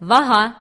vaha.